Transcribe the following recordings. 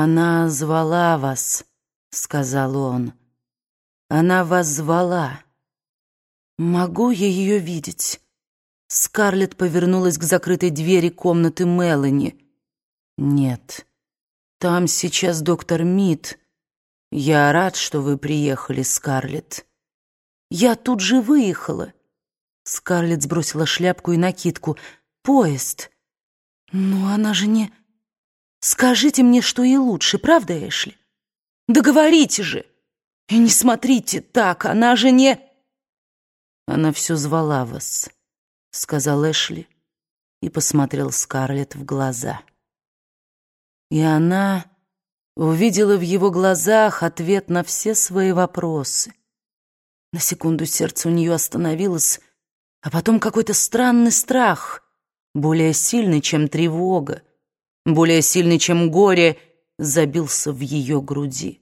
«Она звала вас», — сказал он. «Она вас звала». «Могу я ее видеть?» Скарлетт повернулась к закрытой двери комнаты Мелани. «Нет, там сейчас доктор Мид. Я рад, что вы приехали, Скарлетт». «Я тут же выехала». Скарлетт сбросила шляпку и накидку. «Поезд». «Но она же не...» «Скажите мне, что и лучше, правда, Эшли? Договорите же! И не смотрите так, она же не...» «Она все звала вас», — сказал Эшли и посмотрел Скарлетт в глаза. И она увидела в его глазах ответ на все свои вопросы. На секунду сердце у нее остановилось, а потом какой-то странный страх, более сильный, чем тревога, более сильный, чем горе, забился в ее груди.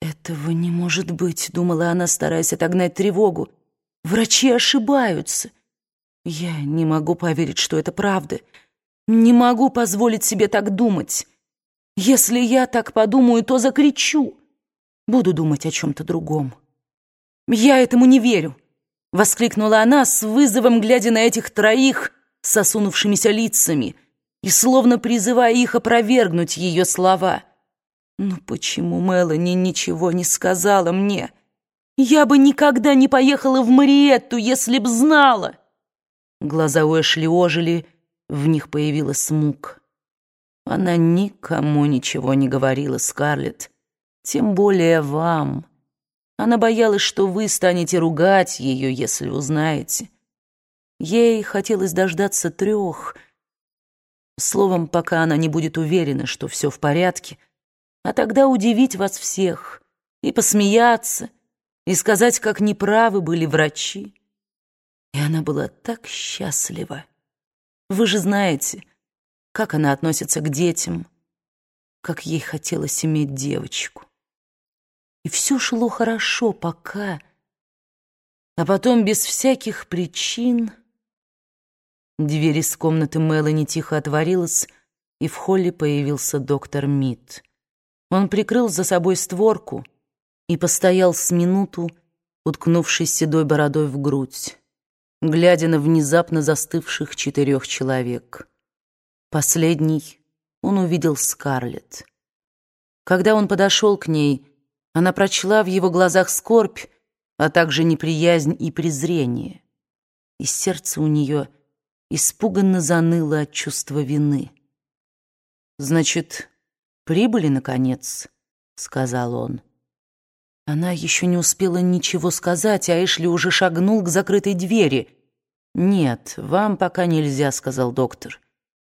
«Этого не может быть», — думала она, стараясь отогнать тревогу. «Врачи ошибаются. Я не могу поверить, что это правда. Не могу позволить себе так думать. Если я так подумаю, то закричу. Буду думать о чем-то другом». «Я этому не верю», — воскликнула она с вызовом, глядя на этих троих с осунувшимися лицами и словно призывая их опровергнуть ее слова. «Ну почему Мелани ничего не сказала мне? Я бы никогда не поехала в Мариетту, если б знала!» Глаза у Эшли ожили, в них появилась мук. Она никому ничего не говорила, Скарлетт, тем более вам. Она боялась, что вы станете ругать ее, если узнаете. Ей хотелось дождаться трех. Словом, пока она не будет уверена, что все в порядке, а тогда удивить вас всех и посмеяться, и сказать, как неправы были врачи. И она была так счастлива. Вы же знаете, как она относится к детям, как ей хотелось иметь девочку. И все шло хорошо, пока... А потом, без всяких причин... Дверь из комнаты Мелани тихо отворилась, и в холле появился доктор Мид. Он прикрыл за собой створку и постоял с минуту, уткнувшись седой бородой в грудь, глядя на внезапно застывших четырех человек. Последний он увидел Скарлетт. Когда он подошел к ней, она прочла в его глазах скорбь, а также неприязнь и презрение. И сердце у нее испуганно заныло от чувства вины. «Значит, прибыли, наконец?» — сказал он. Она еще не успела ничего сказать, а Эшли уже шагнул к закрытой двери. «Нет, вам пока нельзя», — сказал доктор.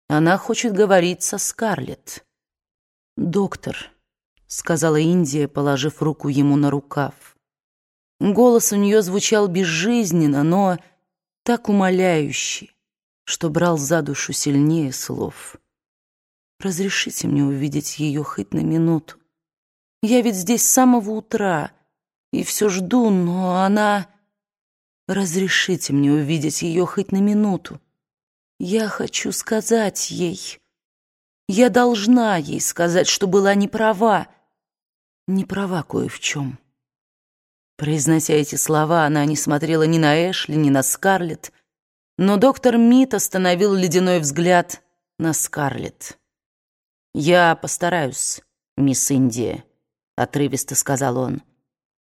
«Она хочет говорить со Скарлетт». «Доктор», сказала Индия, положив руку ему на рукав. Голос у нее звучал безжизненно, но так умоляющий, что брал за душу сильнее слов. «Разрешите мне увидеть ее хоть на минуту. Я ведь здесь с самого утра и все жду, но она... Разрешите мне увидеть ее хоть на минуту. Я хочу сказать ей... Я должна ей сказать, что была не права, не права кое в чем. Произнося эти слова, она не смотрела ни на Эшли, ни на Скарлетт, но доктор Мит остановил ледяной взгляд на Скарлетт. «Я постараюсь, мисс Индия», — отрывисто сказал он,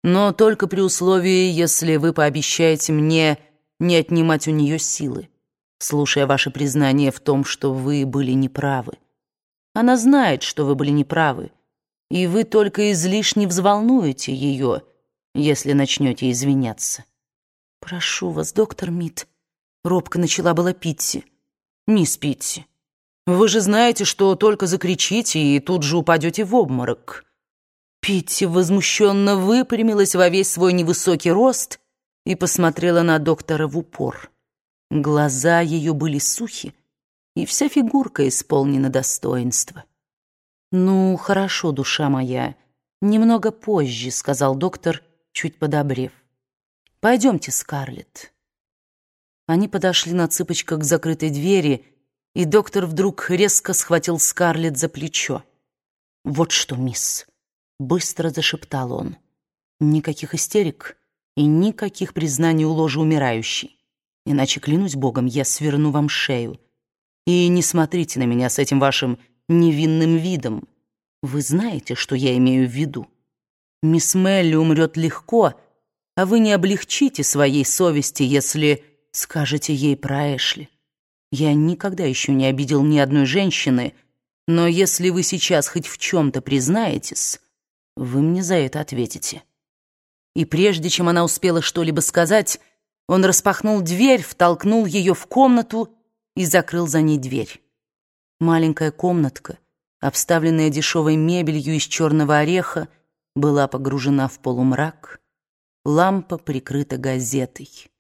«но только при условии, если вы пообещаете мне не отнимать у нее силы, слушая ваше признание в том, что вы были неправы. Она знает, что вы были неправы, и вы только излишне взволнуете ее, если начнете извиняться. «Прошу вас, доктор Мит», — робко начала была Питти. «Мисс Питти, вы же знаете, что только закричите и тут же упадете в обморок». Питти возмущенно выпрямилась во весь свой невысокий рост и посмотрела на доктора в упор. Глаза ее были сухи, и вся фигурка исполнена достоинства. «Ну, хорошо, душа моя. Немного позже», — сказал доктор, чуть подобрев. «Пойдемте, Скарлетт». Они подошли на цыпочках к закрытой двери, и доктор вдруг резко схватил Скарлетт за плечо. «Вот что, мисс», — быстро зашептал он, — «никаких истерик и никаких признаний у ложи умирающей, иначе, клянусь Богом, я сверну вам шею. И не смотрите на меня с этим вашим невинным видом. Вы знаете, что я имею в виду. Мисс Мелли умрет легко, а вы не облегчите своей совести, если скажете ей про Эшли. Я никогда еще не обидел ни одной женщины, но если вы сейчас хоть в чем-то признаетесь, вы мне за это ответите». И прежде чем она успела что-либо сказать, он распахнул дверь, втолкнул ее в комнату и закрыл за ней дверь. Маленькая комнатка, обставленная дешевой мебелью из черного ореха, была погружена в полумрак. Лампа прикрыта газетой.